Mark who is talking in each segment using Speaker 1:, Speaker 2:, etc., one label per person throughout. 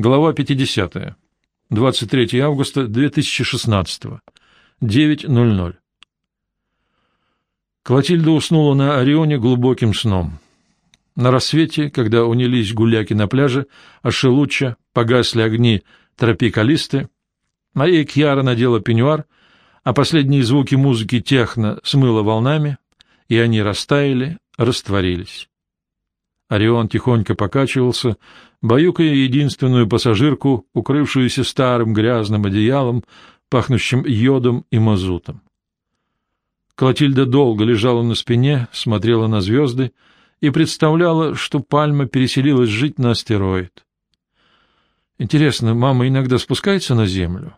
Speaker 1: Глава 50. 23 августа 2016. 9.00. Клотильда уснула на Орионе глубоким сном. На рассвете, когда унялись гуляки на пляже, а шелуча, погасли огни тропикалисты, Мария Кьяра надела пеньюар, а последние звуки музыки техно смыло волнами, и они растаяли, растворились. Орион тихонько покачивался, баюкая единственную пассажирку, укрывшуюся старым грязным одеялом, пахнущим йодом и мазутом. Клотильда долго лежала на спине, смотрела на звезды и представляла, что пальма переселилась жить на астероид. Интересно, мама иногда спускается на Землю?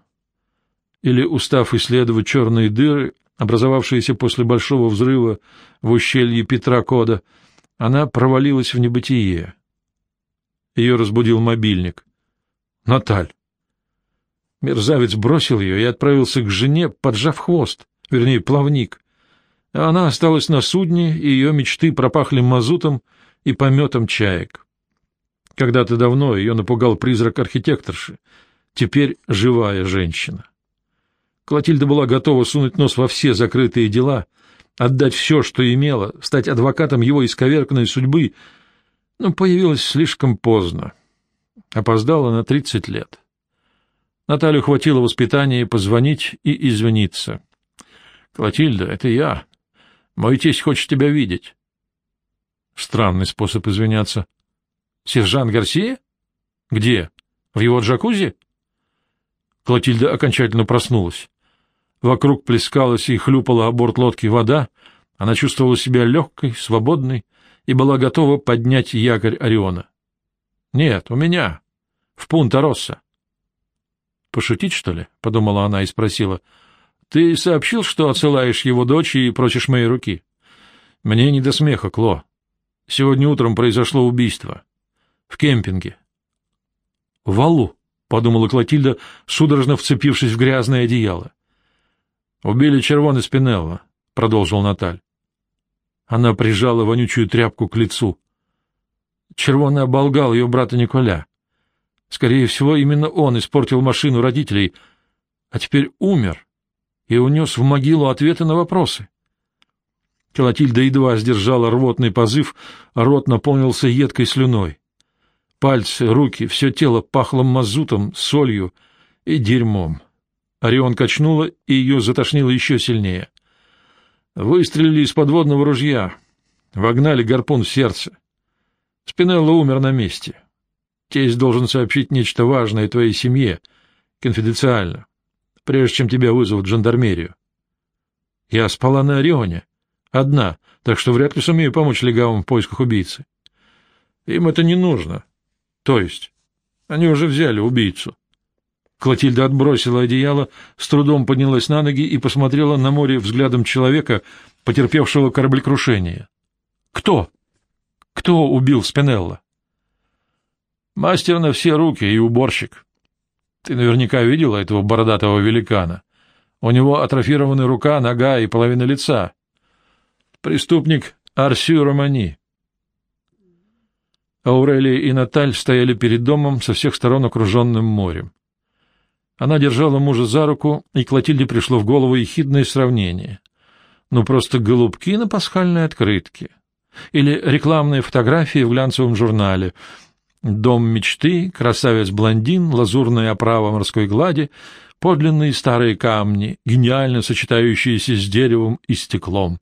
Speaker 1: Или, устав исследовать черные дыры, образовавшиеся после большого взрыва в ущелье Петра Кода, она провалилась в небытие? Ее разбудил мобильник. Наталь. Мерзавец бросил ее и отправился к жене, поджав хвост, вернее, плавник. Она осталась на судне, и ее мечты пропахли мазутом и пометом чаек. Когда-то давно ее напугал призрак архитекторши, теперь живая женщина. Клотильда была готова сунуть нос во все закрытые дела, отдать все, что имела, стать адвокатом его исковерканной судьбы — появилась слишком поздно. Опоздала на тридцать лет. Наталью хватило воспитания позвонить и извиниться. — Клотильда, это я. Мой тесть хочет тебя видеть. Странный способ извиняться. — Сержант Гарсия? Где? В его джакузи? Клотильда окончательно проснулась. Вокруг плескалась и хлюпала о борт лодки вода. Она чувствовала себя легкой, свободной, и была готова поднять якорь Ориона. — Нет, у меня. В Пунта-Росса. — Пошутить, что ли? — подумала она и спросила. — Ты сообщил, что отсылаешь его дочь и просишь моей руки? — Мне не до смеха, Кло. Сегодня утром произошло убийство. В кемпинге. — Валу, — подумала Клотильда, судорожно вцепившись в грязное одеяло. — Убили Червон Спинелла, — продолжил Наталь. Она прижала вонючую тряпку к лицу. Червоный оболгал ее брата Николя. Скорее всего, именно он испортил машину родителей, а теперь умер и унес в могилу ответы на вопросы. Колотильда едва сдержала рвотный позыв, а рот наполнился едкой слюной. Пальцы, руки, все тело пахло мазутом, солью и дерьмом. Орион качнула, и ее затошнило еще сильнее. Выстрелили из подводного ружья, вогнали гарпун в сердце. Спинелло умер на месте. Тесть должен сообщить нечто важное твоей семье, конфиденциально, прежде чем тебя вызовут в жандармерию. Я спала на Орионе, одна, так что вряд ли сумею помочь легавым в поисках убийцы. Им это не нужно. То есть, они уже взяли убийцу. Клотильда отбросила одеяло, с трудом поднялась на ноги и посмотрела на море взглядом человека, потерпевшего кораблекрушение. «Кто? Кто убил Спинелла?» «Мастер на все руки и уборщик. Ты наверняка видела этого бородатого великана. У него атрофированы рука, нога и половина лица. Преступник Арсю Романи». Аурелия и Наталь стояли перед домом со всех сторон окруженным морем. Она держала мужа за руку, и Клотильде пришло в голову ехидное сравнение. Ну, просто голубки на пасхальной открытке. Или рекламные фотографии в глянцевом журнале. Дом мечты, красавец-блондин, лазурная оправа морской глади, подлинные старые камни, гениально сочетающиеся с деревом и стеклом.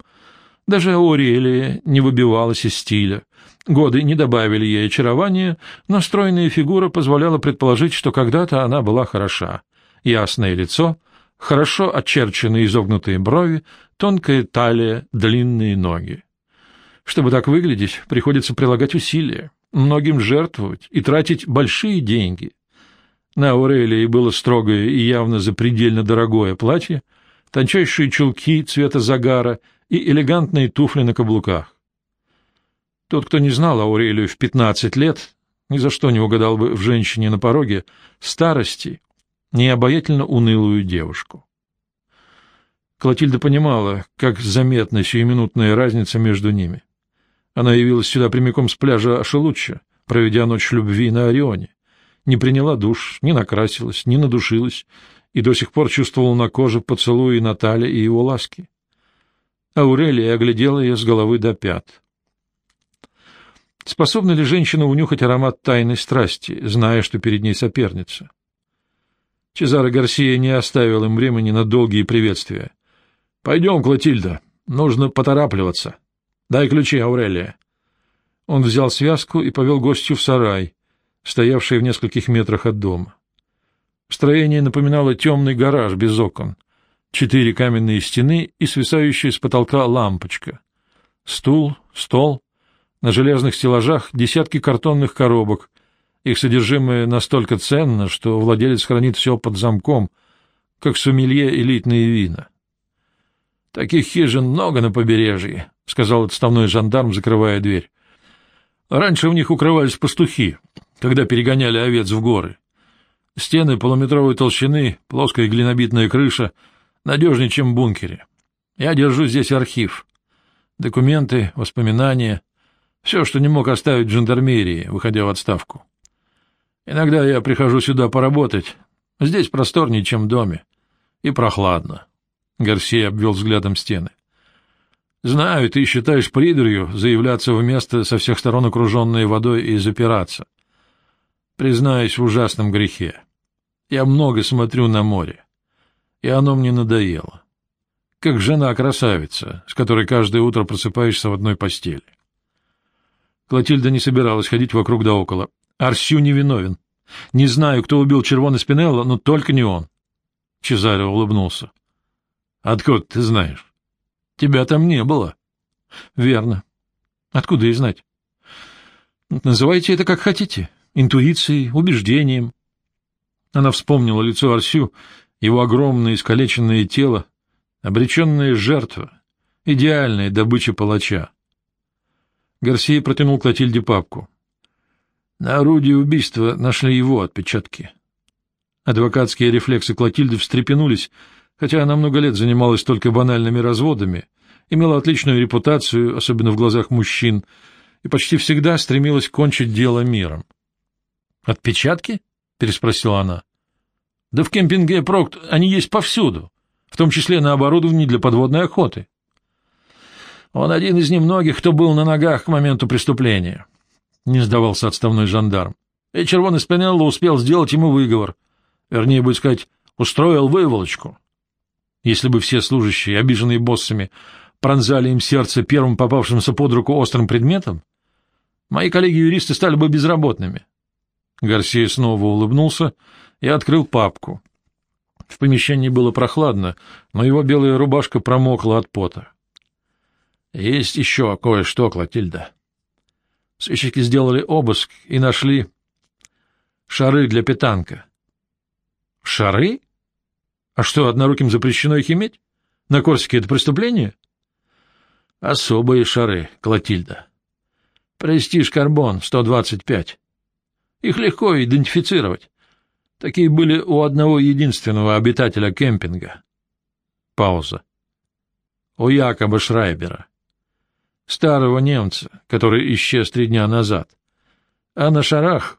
Speaker 1: Даже Аурелия не выбивалась из стиля. Годы не добавили ей очарования, но стройная фигура позволяла предположить, что когда-то она была хороша ясное лицо, хорошо очерченные изогнутые брови, тонкая талия, длинные ноги. Чтобы так выглядеть, приходится прилагать усилия, многим жертвовать и тратить большие деньги. На Аурелии было строгое и явно запредельно дорогое платье, тончайшие чулки цвета загара и элегантные туфли на каблуках. Тот, кто не знал Аурелию в пятнадцать лет, ни за что не угадал бы в женщине на пороге старости необаятельно унылую девушку. Клотильда понимала, как заметна сиюминутная разница между ними. Она явилась сюда прямиком с пляжа Ашелучча, проведя ночь любви на Орионе. не приняла душ, не накрасилась, не надушилась и до сих пор чувствовала на коже поцелуи Натальи и его ласки. Аурелия оглядела ее с головы до пят. Способна ли женщина унюхать аромат тайной страсти, зная, что перед ней соперница? Чезаро Гарсия не оставил им времени на долгие приветствия. — Пойдем, Клотильда, нужно поторапливаться. Дай ключи, Аурелия. Он взял связку и повел гостью в сарай, стоявший в нескольких метрах от дома. Строение напоминало темный гараж без окон, четыре каменные стены и свисающая с потолка лампочка. Стул, стол, на железных стеллажах десятки картонных коробок. Их содержимое настолько ценно, что владелец хранит все под замком, как сумелье элитные вина. — Таких хижин много на побережье, — сказал отставной жандарм, закрывая дверь. Раньше в них укрывались пастухи, когда перегоняли овец в горы. Стены полуметровой толщины, плоская глинобитная крыша, надежнее, чем в бункере. Я держу здесь архив. Документы, воспоминания, все, что не мог оставить в жандармерии, выходя в отставку. Иногда я прихожу сюда поработать. Здесь просторнее, чем в доме. И прохладно. Гарсия обвел взглядом стены. Знаю, ты считаешь придурью заявляться в место со всех сторон окруженное водой и запираться. Признаюсь в ужасном грехе. Я много смотрю на море, и оно мне надоело. Как жена-красавица, с которой каждое утро просыпаешься в одной постели. Клотильда не собиралась ходить вокруг да около. Арсю невиновен. Не знаю, кто убил Червона Спинелла, но только не он. Чезаре улыбнулся. — Откуда ты знаешь? Тебя там не было. — Верно. Откуда и знать? — Называйте это как хотите. Интуицией, убеждением. Она вспомнила лицо Арсю, его огромное искалеченное тело, обреченная жертва, идеальная добыча палача. Гарсия протянул Клотильде папку. На орудии убийства нашли его отпечатки. Адвокатские рефлексы Клотильды встрепенулись, хотя она много лет занималась только банальными разводами, имела отличную репутацию, особенно в глазах мужчин, и почти всегда стремилась кончить дело миром. «Отпечатки?» — переспросила она. «Да в кемпинге Прокт они есть повсюду, в том числе на оборудовании для подводной охоты». «Он один из немногих, кто был на ногах к моменту преступления», — не сдавался отставной жандарм. «И Червоный Спинелло успел сделать ему выговор. Вернее, будет сказать, устроил выволочку. Если бы все служащие, обиженные боссами, пронзали им сердце первым попавшимся под руку острым предметом, мои коллеги-юристы стали бы безработными. Гарсия снова улыбнулся и открыл папку. В помещении было прохладно, но его белая рубашка промокла от пота. — Есть еще кое-что, Клотильда. Сыщики сделали обыск и нашли шары для питанка. — Шары? А что, одноруким запрещено их иметь? На Корсике это преступление? — Особые шары, Клотильда. Престиж Карбон, 125. Их легко идентифицировать. Такие были у одного единственного обитателя кемпинга. Пауза. У Якоба Шрайбера. Старого немца, который исчез три дня назад. А на шарах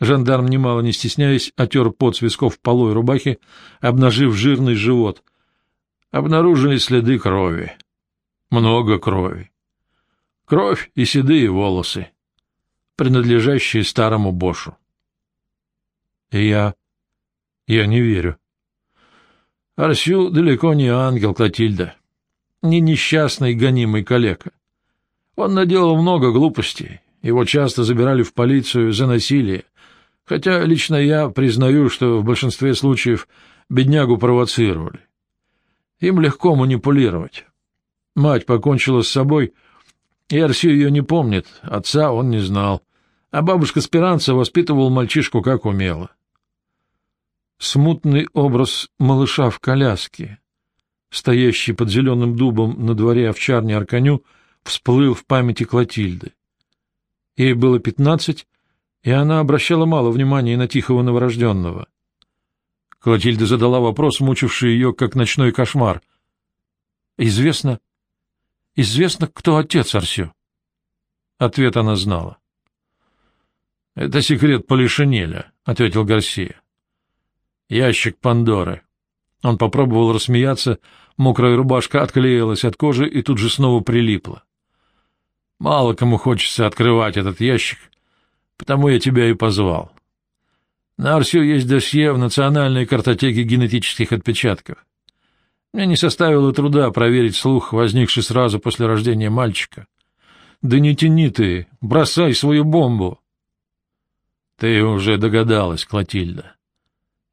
Speaker 1: жандарм, немало не стесняясь, отер пот с висков полой рубахи, обнажив жирный живот. Обнаружили следы крови. Много крови. Кровь и седые волосы принадлежащие старому Бошу. И я... я не верю. Арсю далеко не ангел Клотильда, не несчастный гонимый калека. Он наделал много глупостей, его часто забирали в полицию за насилие, хотя лично я признаю, что в большинстве случаев беднягу провоцировали. Им легко манипулировать. Мать покончила с собой — и Арсю ее не помнит, отца он не знал, а бабушка Спиранца воспитывал мальчишку как умела. Смутный образ малыша в коляске, стоящий под зеленым дубом на дворе овчарни Арканю, всплыл в памяти Клотильды. Ей было пятнадцать, и она обращала мало внимания на тихого новорожденного. Клотильда задала вопрос, мучивший ее, как ночной кошмар. — Известно, Известно, кто отец Арсю? Ответ она знала. Это секрет Полишинеля, — ответил Гарсия. Ящик Пандоры. Он попробовал рассмеяться, мокрая рубашка отклеилась от кожи и тут же снова прилипла. Мало кому хочется открывать этот ящик, потому я тебя и позвал. На Арсю есть досье в Национальной картотеке генетических отпечатков. Мне не составило труда проверить слух, возникший сразу после рождения мальчика. Да не тяни ты, бросай свою бомбу. Ты уже догадалась, Клотильда.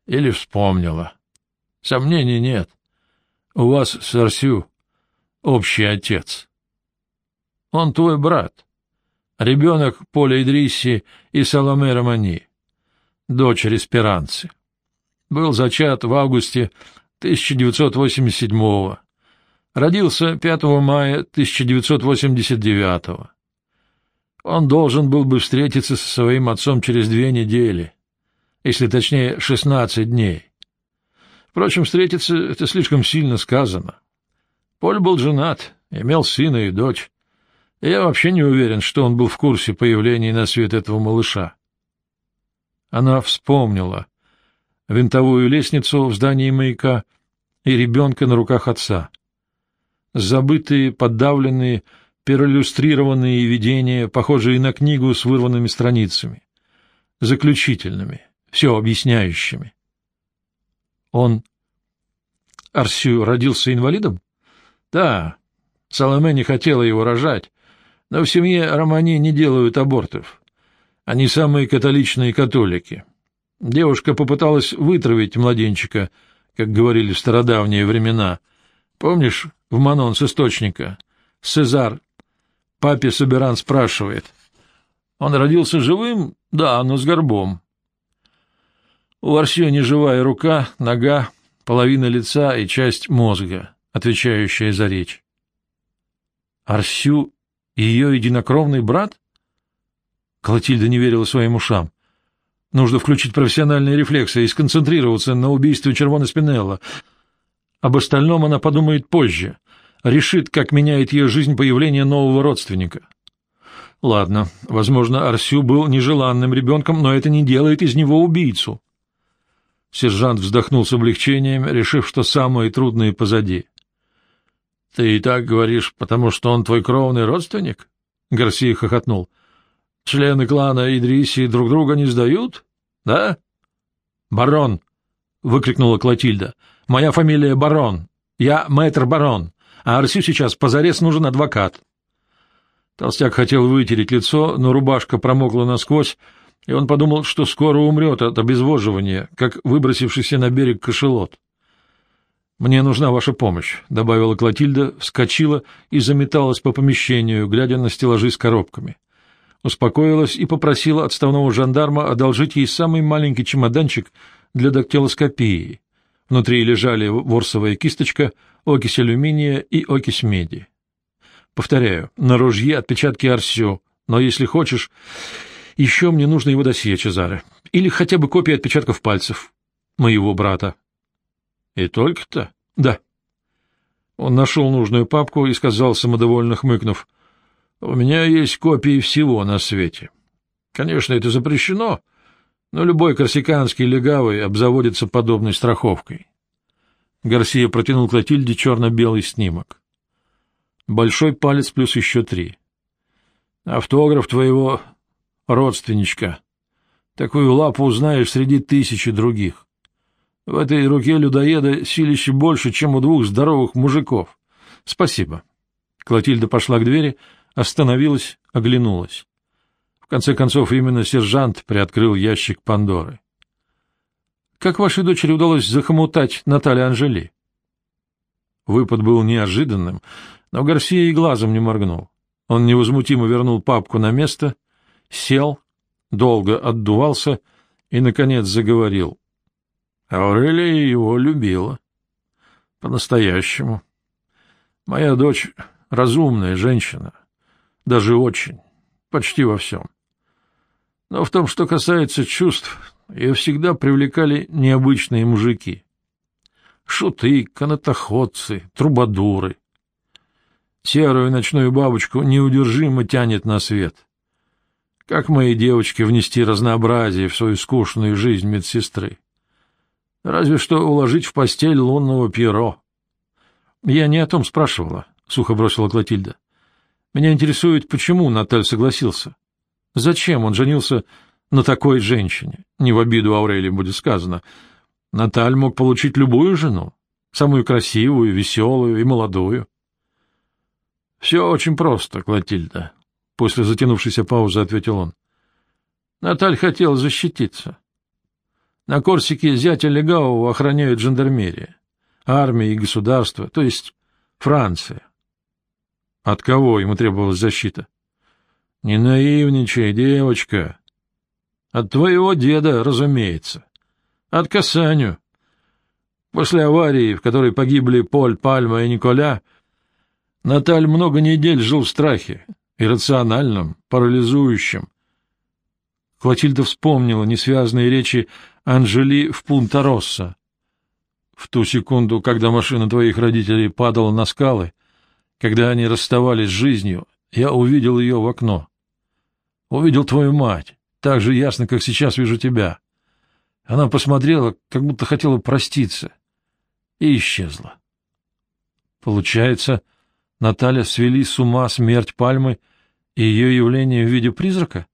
Speaker 1: Или вспомнила. Сомнений нет. У вас с Арсю общий отец. Он твой брат. Ребенок Поля Идрисси и Соломе Романи, дочь Эсперанцы. Был зачат в августе 1987-го. Родился 5 мая 1989-го. Он должен был бы встретиться со своим отцом через две недели, если точнее 16 дней. Впрочем, встретиться — это слишком сильно сказано. Поль был женат, имел сына и дочь. Я вообще не уверен, что он был в курсе появления на свет этого малыша. Она вспомнила винтовую лестницу в здании маяка и ребенка на руках отца. Забытые, подавленные, периллюстрированные видения, похожие на книгу с вырванными страницами, заключительными, все объясняющими. Он... Арсю родился инвалидом? Да, Соломе не хотела его рожать, но в семье Романи не делают абортов. Они самые католичные католики. Девушка попыталась вытравить младенчика, как говорили в стародавние времена. Помнишь, в Манон с источника? Сезар. Папе Соберан спрашивает. Он родился живым? Да, но с горбом. У Арсё живая рука, нога, половина лица и часть мозга, отвечающая за речь. Арсю — ее единокровный брат? Клотильда не верила своим ушам. Нужно включить профессиональные рефлексы и сконцентрироваться на убийстве Червона Спинелла. Об остальном она подумает позже, решит, как меняет ее жизнь появление нового родственника. Ладно, возможно, Арсю был нежеланным ребенком, но это не делает из него убийцу. Сержант вздохнул с облегчением, решив, что самое трудное позади. — Ты и так говоришь, потому что он твой кровный родственник? — Гарсия хохотнул. — Члены клана Идриси друг друга не сдают? Да? — Барон! — выкрикнула Клотильда. — Моя фамилия Барон. Я мэтр Барон, а Арсю сейчас позарез нужен адвокат. Толстяк хотел вытереть лицо, но рубашка промокла насквозь, и он подумал, что скоро умрет от обезвоживания, как выбросившийся на берег кошелот. «Мне нужна ваша помощь», — добавила Клотильда, вскочила и заметалась по помещению, глядя на стеллажи с коробками. Успокоилась и попросила отставного жандарма одолжить ей самый маленький чемоданчик для дактилоскопии. Внутри лежали ворсовая кисточка, окись алюминия и окись меди. Повторяю, на ружье отпечатки Арсю, но если хочешь... Еще мне нужно его досье, Чезаре. Или хотя бы копия отпечатков пальцев моего брата. — И только-то? — Да. Он нашел нужную папку и сказал, самодовольно хмыкнув, — У меня есть копии всего на свете. Конечно, это запрещено, но любой корсиканский легавый обзаводится подобной страховкой. Гарсия протянул Клотильде черно-белый снимок. Большой палец плюс еще три. Автограф твоего родственничка. Такую лапу узнаешь среди тысячи других. В этой руке людоеда силище больше, чем у двух здоровых мужиков. Спасибо. Клотильда пошла к двери, остановилась, оглянулась. В конце концов, именно сержант приоткрыл ящик Пандоры. «Как вашей дочери удалось захомутать Наталья Анжели?» Выпад был неожиданным, но Гарсия и глазом не моргнул. Он невозмутимо вернул папку на место сел, долго отдувался и, наконец, заговорил. Аурелия его любила. По-настоящему. Моя дочь — разумная женщина, даже очень, почти во всем. Но в том, что касается чувств, ее всегда привлекали необычные мужики. Шуты, канатоходцы, трубадуры. Серую ночную бабочку неудержимо тянет на свет — Как моей девочке внести разнообразие в свою скучную жизнь медсестры? Разве что уложить в постель лунного перо. Я не о том спрашивала, — сухо бросила Клотильда. Меня интересует, почему Наталь согласился. Зачем он женился на такой женщине? Не в обиду Аурелии будет сказано. Наталь мог получить любую жену, самую красивую, веселую и молодую. — Все очень просто, Клотильда, — после затянувшейся паузы ответил он. Наталь хотел защититься. На Корсике зятя Легавого охраняют жандармерия, армия и государство, то есть Франция. От кого ему требовалась защита? — Не наивничай, девочка. От твоего деда, разумеется. От Касаню. После аварии, в которой погибли Поль, Пальма и Николя, Наталь много недель жил в страхе, иррациональном, парализующем. Клотильда вспомнила несвязные речи Анжели в Пунта-Росса. В ту секунду, когда машина твоих родителей падала на скалы, когда они расставались с жизнью, я увидел ее в окно. Увидел твою мать, так же ясно, как сейчас вижу тебя. Она посмотрела, как будто хотела проститься, и исчезла. Получается, Наталья свели с ума смерть Пальмы и ее явление в виде призрака?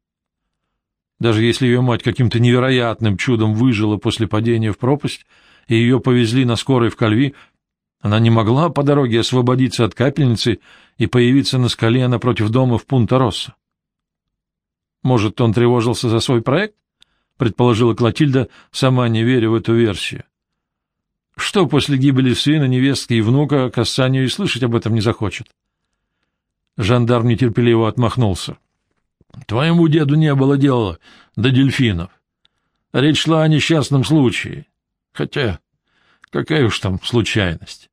Speaker 1: Даже если ее мать каким-то невероятным чудом выжила после падения в пропасть, и ее повезли на скорой в Кальви, она не могла по дороге освободиться от капельницы и появиться на скале напротив дома в Пунта-Росса. Может, он тревожился за свой проект? предположила Клотильда, сама не веря в эту версию. Что после гибели сына, невестки и внука Кассанию и слышать об этом не захочет? Жандарм нетерпеливо отмахнулся. — Твоему деду не было дела до дельфинов. Речь шла о несчастном случае. Хотя, какая уж там случайность.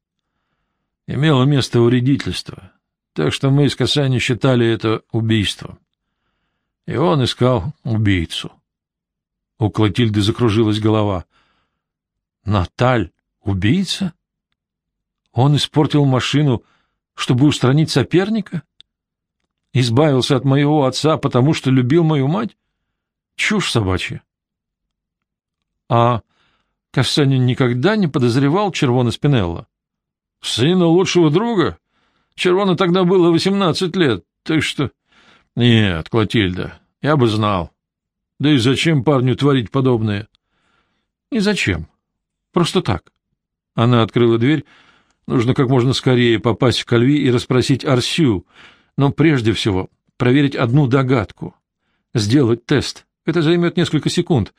Speaker 1: Имело место вредительство, так что мы из Касани считали это убийством. И он искал убийцу. У Клотильды закружилась голова. Наталь, убийца? Он испортил машину, чтобы устранить соперника? Избавился от моего отца, потому что любил мою мать? Чушь собачья. А Кассанин никогда не подозревал Червона Спинелла? Сына лучшего друга? Червона тогда было восемнадцать лет, так что... Нет, Клотильда, я бы знал. Да и зачем парню творить подобное? И зачем. Просто так. Она открыла дверь. Нужно как можно скорее попасть в Кальви и расспросить Арсю, но прежде всего проверить одну догадку. Сделать тест. Это займет несколько секунд.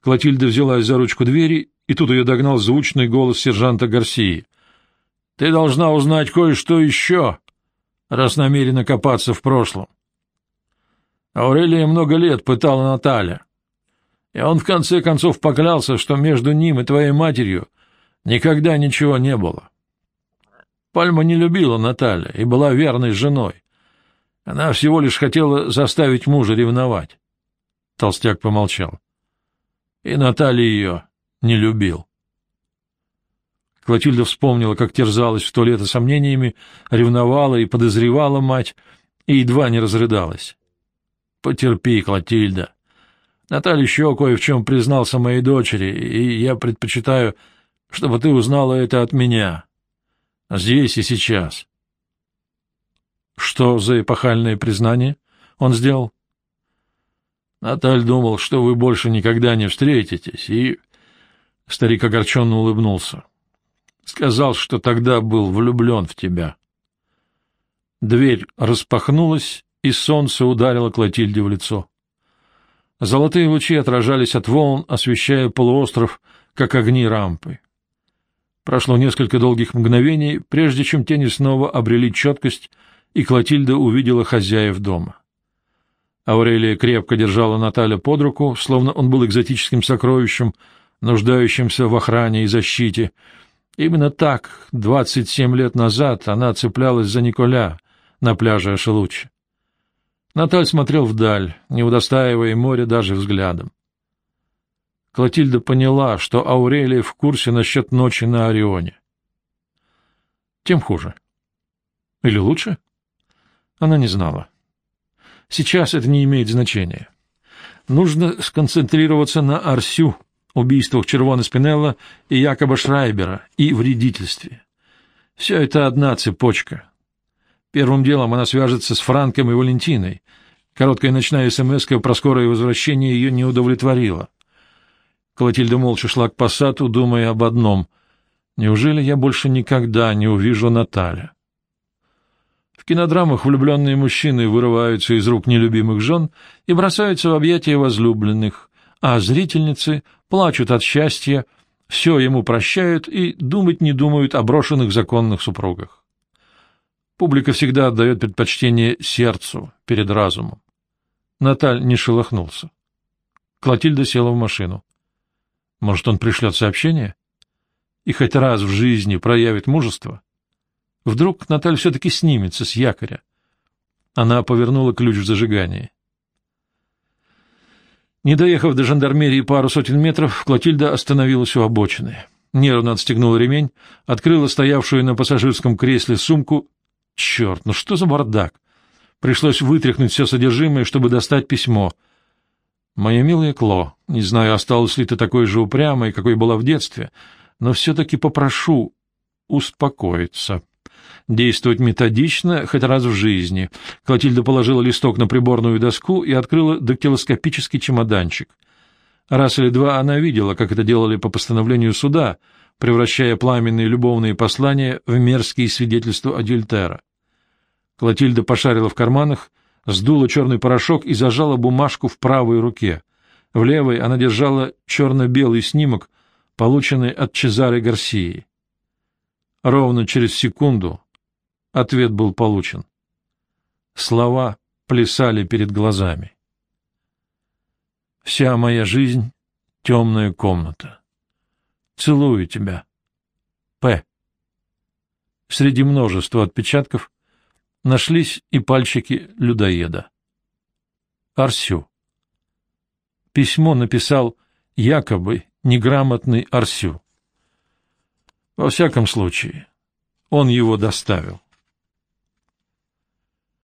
Speaker 1: Клотильда взялась за ручку двери, и тут ее догнал звучный голос сержанта Гарсии. — Ты должна узнать кое-что еще, раз намерена копаться в прошлом. Аурелия много лет пытала Наталья. И он в конце концов поклялся, что между ним и твоей матерью никогда ничего не было. Пальма не любила Наталья и была верной женой. Она всего лишь хотела заставить мужа ревновать. Толстяк помолчал. И Наталья ее не любил. Клотильда вспомнила, как терзалась в то лето сомнениями, ревновала и подозревала мать, и едва не разрыдалась. Потерпи, Клотильда. Наталья еще кое в чем признался моей дочери, и я предпочитаю, чтобы ты узнала это от меня. Здесь и сейчас. Что за эпохальное признание он сделал? Наталь думал, что вы больше никогда не встретитесь, и... Старик огорченно улыбнулся. Сказал, что тогда был влюблен в тебя. Дверь распахнулась, и солнце ударило Клотильде в лицо. Золотые лучи отражались от волн, освещая полуостров, как огни рампы. Прошло несколько долгих мгновений, прежде чем тени снова обрели четкость, и Клотильда увидела хозяев дома. Аурелия крепко держала Наталя под руку, словно он был экзотическим сокровищем, нуждающимся в охране и защите. Именно так, двадцать семь лет назад, она цеплялась за Николя на пляже Ашелучи. Наталь смотрел вдаль, не удостаивая моря даже взглядом. Клотильда поняла, что Аурелия в курсе насчет ночи на Орионе. Тем хуже. Или лучше? Она не знала. Сейчас это не имеет значения. Нужно сконцентрироваться на Арсю, убийствах Червона Спинелла и Якоба Шрайбера и вредительстве. Все это одна цепочка. Первым делом она свяжется с Франком и Валентиной. Короткая ночная смс про скорое возвращение ее не удовлетворила. Клотильда молча шла к посаду, думая об одном. Неужели я больше никогда не увижу Наталя? В кинодрамах влюбленные мужчины вырываются из рук нелюбимых жен и бросаются в объятия возлюбленных, а зрительницы плачут от счастья, все ему прощают и думать не думают о брошенных законных супругах. Публика всегда отдает предпочтение сердцу перед разумом. Наталь не шелохнулся. Клотильда села в машину. Может, он пришлет сообщение? И хоть раз в жизни проявит мужество? Вдруг Наталь все-таки снимется с якоря. Она повернула ключ в зажигании. Не доехав до жандармерии пару сотен метров, Клотильда остановилась у обочины. Нервно отстегнула ремень, открыла стоявшую на пассажирском кресле сумку. Черт, ну что за бардак! Пришлось вытряхнуть все содержимое, чтобы достать письмо. «Моя милая Кло, не знаю, осталась ли ты такой же упрямой, какой была в детстве, но все-таки попрошу успокоиться» действовать методично хоть раз в жизни. Клотильда положила листок на приборную доску и открыла дактилоскопический чемоданчик. Раз или два она видела, как это делали по постановлению суда, превращая пламенные любовные послания в мерзкие свидетельства адюльтера. Клотильда пошарила в карманах, сдула черный порошок и зажала бумажку в правой руке. В левой она держала черно-белый снимок, полученный от Чезары Гарсии. Ровно через секунду Ответ был получен. Слова плясали перед глазами. Вся моя жизнь — темная комната. Целую тебя. П. Среди множества отпечатков нашлись и пальчики людоеда. Арсю. Письмо написал якобы неграмотный Арсю. Во всяком случае, он его доставил.